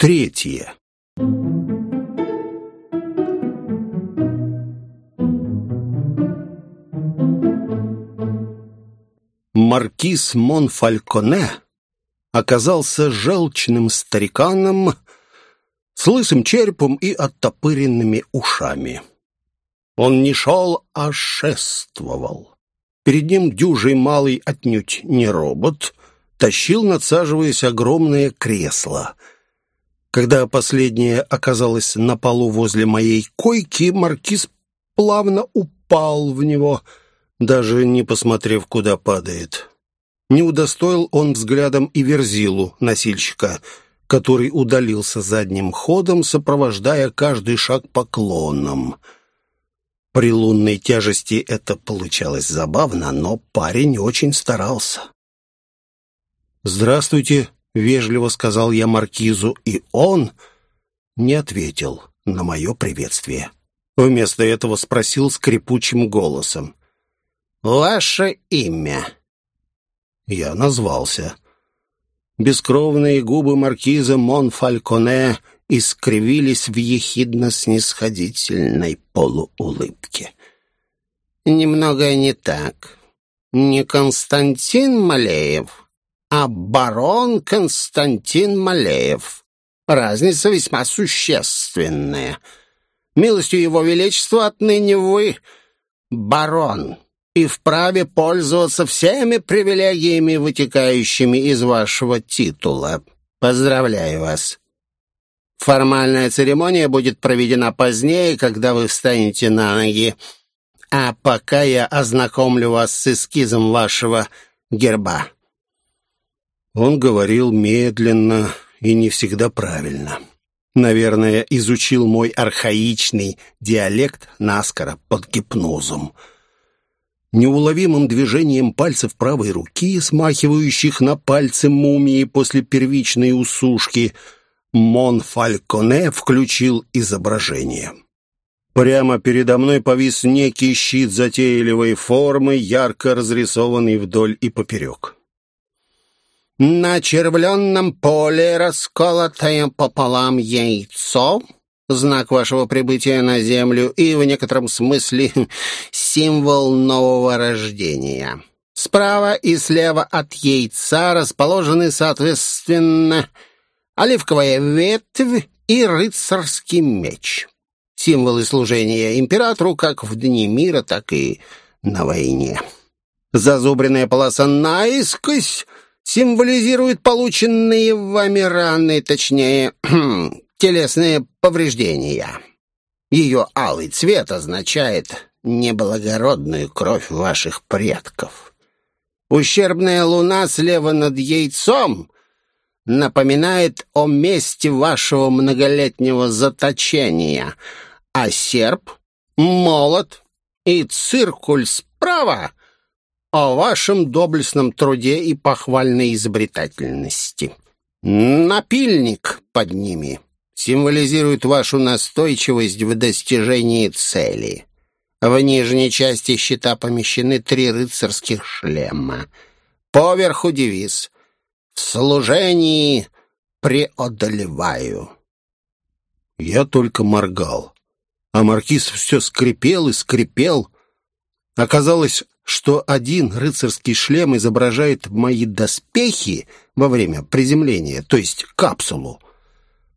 Третье. Маркиз Монфальконе оказался желчным стариканом с лысым черепом и оттопыренными ушами. Он не шел, а шествовал. Перед ним дюжий малый отнюдь не робот, тащил, надсаживаясь, огромное кресло. Когда последнее оказалось на полу возле моей койки, маркиз плавно упал в него, даже не посмотрев, куда падает. Не удостоил он взглядом и верзилу носильщика, который удалился задним ходом, сопровождая каждый шаг поклоном. При лунной тяжести это получалось забавно, но парень очень старался. «Здравствуйте», — вежливо сказал я маркизу, и он не ответил на мое приветствие. Вместо этого спросил скрипучим голосом. «Ваше имя?» Я назвался. Бескровные губы маркиза Монфальконе искривились в ехидно-снисходительной полуулыбке. «Немного не так. Не Константин Малеев, а барон Константин Малеев. Разница весьма существенная. Милостью его величества отныне вы барон» и вправе пользоваться всеми привилегиями, вытекающими из вашего титула. Поздравляю вас. Формальная церемония будет проведена позднее, когда вы встанете на ноги. А пока я ознакомлю вас с эскизом вашего герба». Он говорил медленно и не всегда правильно. Наверное, изучил мой архаичный диалект наскоро под гипнозом — неуловимым движением пальцев правой руки, смахивающих на пальцы мумии после первичной усушки, Мон Фальконе включил изображение. Прямо передо мной повис некий щит затейливой формы, ярко разрисованный вдоль и поперек. «На червленном поле расколотое пополам яйцо», знак вашего прибытия на Землю и, в некотором смысле, символ нового рождения. Справа и слева от яйца расположены, соответственно, оливковая ветвь и рыцарский меч. Символы служения императору как в дни мира, так и на войне. Зазубренная полоса наискось символизирует полученные вами раны, точнее, телесные повреждения. Ее алый цвет означает неблагородную кровь ваших предков. Ущербная луна слева над яйцом напоминает о месте вашего многолетнего заточения, а серп, молот и циркуль справа о вашем доблестном труде и похвальной изобретательности. Напильник под ними символизирует вашу настойчивость в достижении цели. В нижней части щита помещены три рыцарских шлема. Поверху девиз «В служении преодолеваю». Я только моргал, а маркиз все скрипел и скрипел. Оказалось, что один рыцарский шлем изображает мои доспехи во время приземления, то есть капсулу,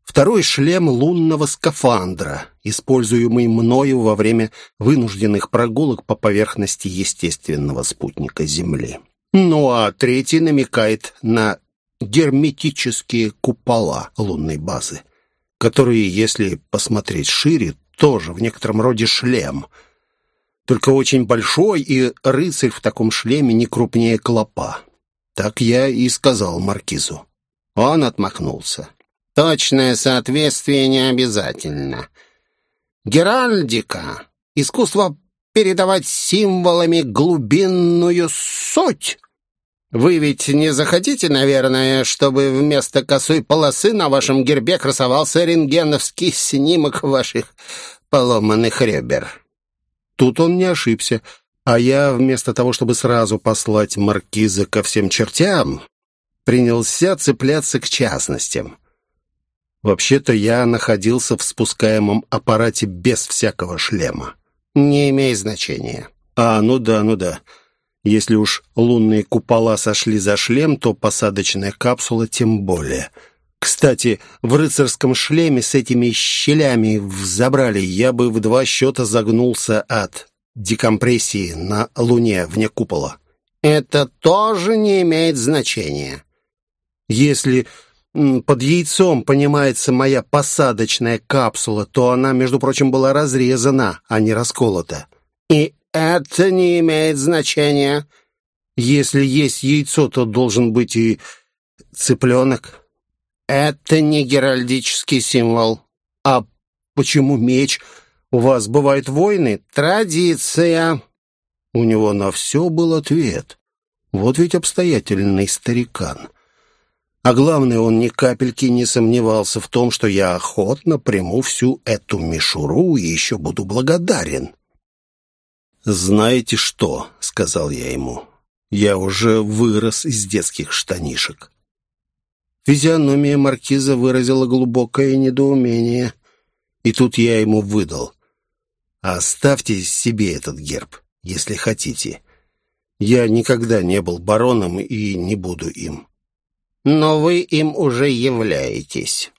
Второй шлем лунного скафандра, используемый мною во время вынужденных прогулок по поверхности естественного спутника Земли. Ну а третий намекает на герметические купола лунной базы, которые, если посмотреть шире, тоже в некотором роде шлем. Только очень большой, и рыцарь в таком шлеме не крупнее клопа. Так я и сказал маркизу. Он отмахнулся. Точное соответствие не обязательно. Геральдика — искусство передавать символами глубинную суть. Вы ведь не захотите, наверное, чтобы вместо косой полосы на вашем гербе красовался рентгеновский снимок ваших поломанных ребер? Тут он не ошибся, а я, вместо того, чтобы сразу послать маркиза ко всем чертям, принялся цепляться к частностям. Вообще-то я находился в спускаемом аппарате без всякого шлема. Не имеет значения. А, ну да, ну да. Если уж лунные купола сошли за шлем, то посадочная капсула тем более. Кстати, в рыцарском шлеме с этими щелями взобрали, я бы в два счета загнулся от декомпрессии на Луне вне купола. Это тоже не имеет значения. Если под яйцом понимается моя посадочная капсула, то она, между прочим, была разрезана, а не расколота. И это не имеет значения. Если есть яйцо, то должен быть и цыпленок. Это не геральдический символ. А почему меч? У вас бывают войны? Традиция. У него на все был ответ. Вот ведь обстоятельный старикан. А главное, он ни капельки не сомневался в том, что я охотно приму всю эту мишуру и еще буду благодарен. «Знаете что?» — сказал я ему. «Я уже вырос из детских штанишек». Физиономия маркиза выразила глубокое недоумение. И тут я ему выдал. «Оставьте себе этот герб, если хотите. Я никогда не был бароном и не буду им». «Но вы им уже являетесь».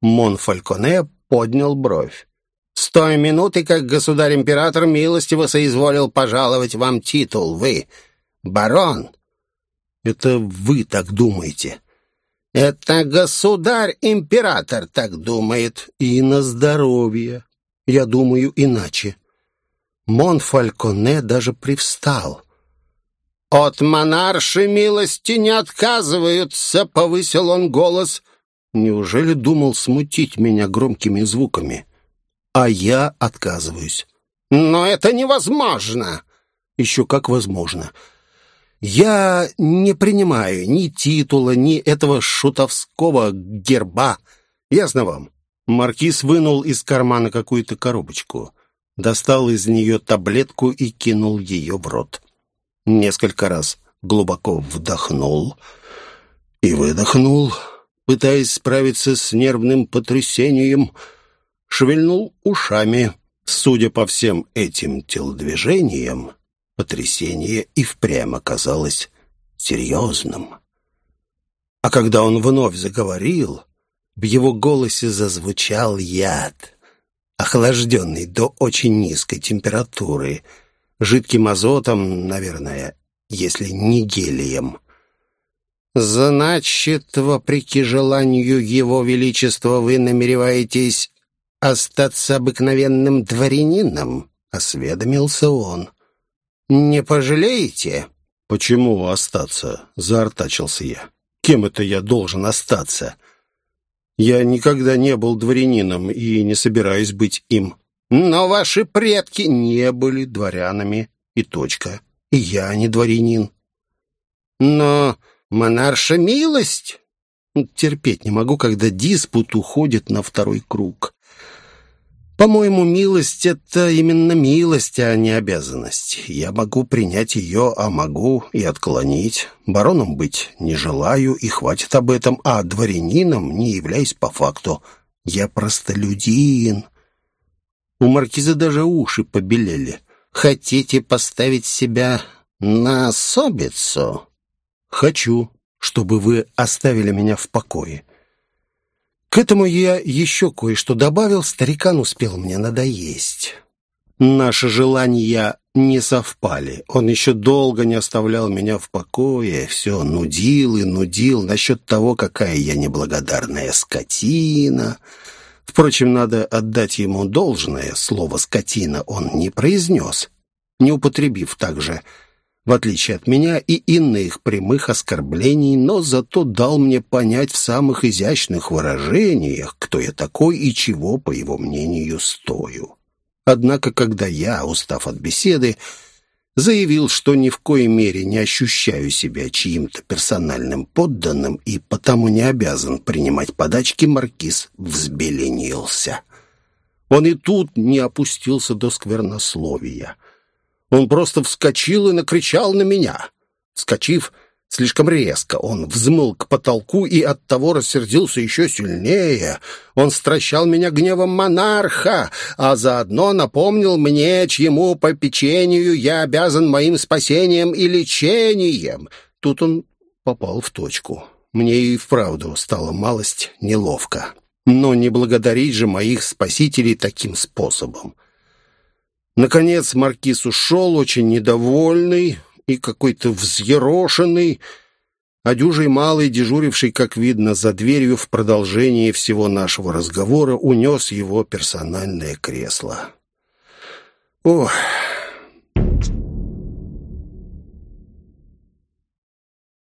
Монфальконе поднял бровь. «С той минуты, как государь-император милостиво соизволил пожаловать вам титул, вы барон». «Это вы так думаете». «Это государь-император так думает». «И на здоровье. Я думаю иначе». Монфальконе даже привстал. «От монарши милости не отказываются», — повысил он голос. Неужели думал смутить меня громкими звуками? А я отказываюсь. «Но это невозможно!» «Еще как возможно!» «Я не принимаю ни титула, ни этого шутовского герба. Ясно вам?» Маркиз вынул из кармана какую-то коробочку, достал из нее таблетку и кинул ее в рот несколько раз глубоко вдохнул и выдохнул, пытаясь справиться с нервным потрясением, шевельнул ушами. Судя по всем этим телодвижениям, потрясение и впрямь оказалось серьезным. А когда он вновь заговорил, в его голосе зазвучал яд, охлажденный до очень низкой температуры — жидким азотом, наверное, если не гелием. «Значит, вопреки желанию Его Величества, вы намереваетесь остаться обыкновенным дворянином?» — осведомился он. «Не пожалеете?» «Почему остаться?» — заортачился я. «Кем это я должен остаться?» «Я никогда не был дворянином и не собираюсь быть им». Но ваши предки не были дворянами, и точка. И я не дворянин. Но монарша милость... Терпеть не могу, когда диспут уходит на второй круг. По-моему, милость — это именно милость, а не обязанность. Я могу принять ее, а могу и отклонить. Бароном быть не желаю, и хватит об этом, а дворянином не являюсь по факту. Я простолюдин, у маркиза даже уши побелели. «Хотите поставить себя на особицу?» «Хочу, чтобы вы оставили меня в покое». К этому я еще кое-что добавил, старикан успел мне надоесть. Наши желания не совпали. Он еще долго не оставлял меня в покое, все нудил и нудил насчет того, какая я неблагодарная скотина, Впрочем, надо отдать ему должное, слово «скотина» он не произнес, не употребив также, в отличие от меня, и иных прямых оскорблений, но зато дал мне понять в самых изящных выражениях, кто я такой и чего, по его мнению, стою. Однако, когда я, устав от беседы, заявил, что ни в коей мере не ощущаю себя чьим-то персональным подданным и потому не обязан принимать подачки, маркиз взбеленился. Он и тут не опустился до сквернословия. Он просто вскочил и накричал на меня. Вскочив, Слишком резко он взмыл к потолку и оттого рассердился еще сильнее. Он стращал меня гневом монарха, а заодно напомнил мне, чьему попечению я обязан моим спасением и лечением. Тут он попал в точку. Мне и вправду стало малость неловко. Но не благодарить же моих спасителей таким способом. Наконец маркиз ушел, очень недовольный, и какой-то взъерошенный, а дюжий малый, дежуривший, как видно, за дверью в продолжении всего нашего разговора, унес его персональное кресло. Ох,